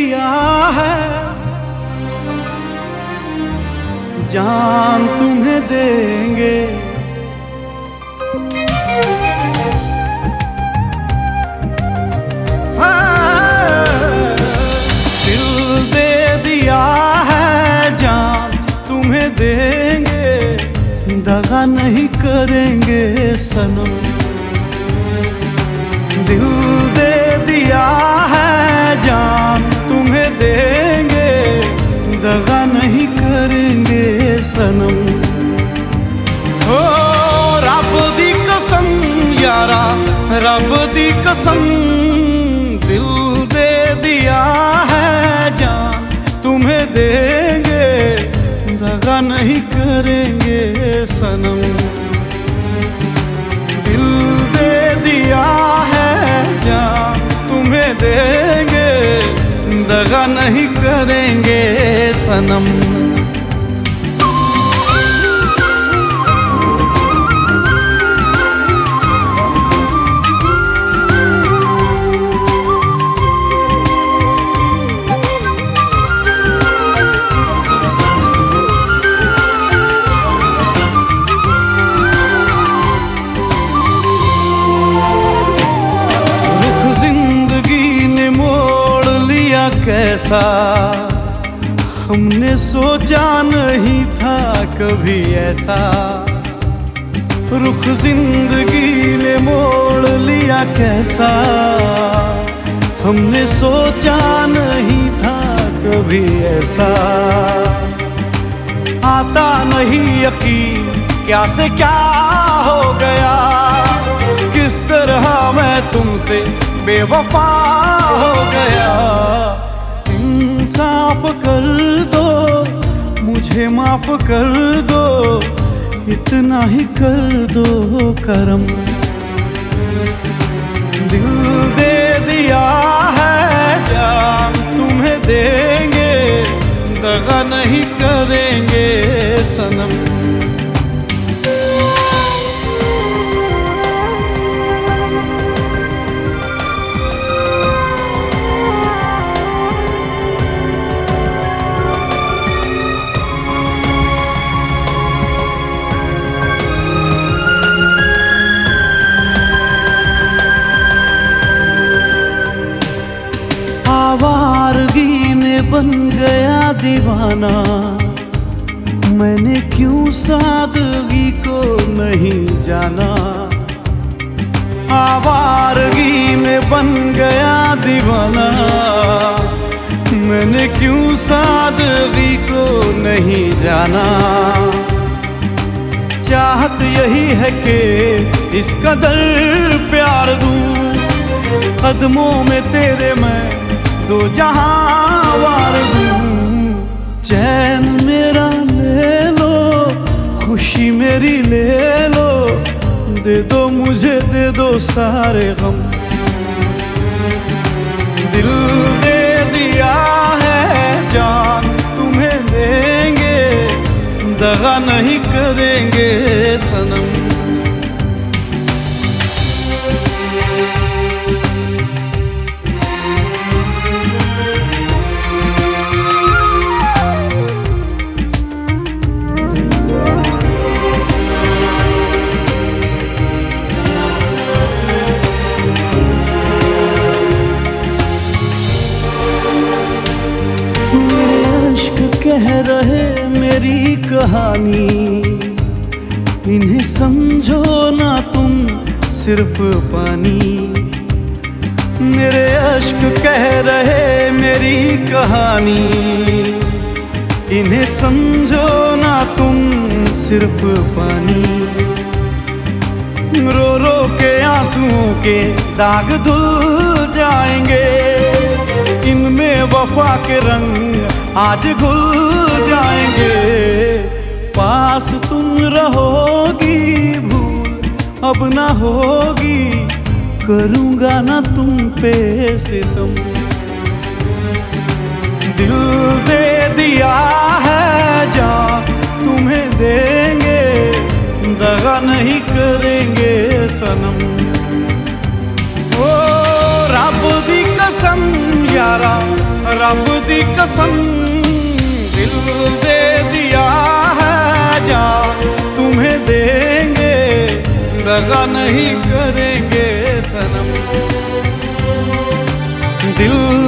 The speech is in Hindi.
दिया है। जान तुम्हें देंगे। दे दिया है, जान तुम्हें देंगे। दगा नहीं करेंगे सनम। दिल दे दिया है, जान सनम। हो रब दी कसम, यारा, रब दी कसम, दिल दे दिया है जान, तुम्हें देंगे, दगा नहीं करेंगे सनम। दिल दे दिया है जान, तुम्हें देंगे, दगा नहीं करेंगे सनम। कैसा हमने सोचा नहीं था कभी ऐसा। रुख ज़िंदगी ने मोड़ लिया कैसा। हमने सोचा नहीं था कभी ऐसा। आता नहीं यकीन क्या से क्या हो गया। किस तरह मैं तुमसे बेवफा हो गया। इंसाफ कर दो, मुझे माफ़ कर दो, इतना ही कर दो करम। दिल दे दिया है, जान तुम्हें देंगे, दगा नहीं करेंगे सनम। आवारगी में बन गया दीवाना। मैंने क्यों सादगी को नहीं जाना? आवारगी में बन गया दीवाना। मैंने क्यों सादगी को नहीं जाना? चाहत यही है कि इस कदर प्यार दूँ। कदमों में तेरे मैं दो जहाँ वार चैन मेरा ले लो, खुशी मेरी ले लो, दे दो मुझे, दे दो सारे गम। दिल दे दिया है, जान तुम्हें देंगे, दगा नहीं करेंगे। कह रहे मेरी कहानी। इन्हें समझो ना तुम, सिर्फ़ पानी। मेरे अश्क कह रहे मेरी कहानी। इन्हें समझो ना तुम, सिर्फ़ पानी। रो रो के आंसुओं के दाग धुल जाएँगे। इनमें वफा के रंग आज घुल जाएँगे। पास तुम रहोगी भूल, अब ना होगी। करूँगा ना तुम पे सितम। दिल दे कसम रब दी कसम, दिल दे दिया है, जा। तुम्हें देंगे, दगा नहीं करेंगे सनम। दिल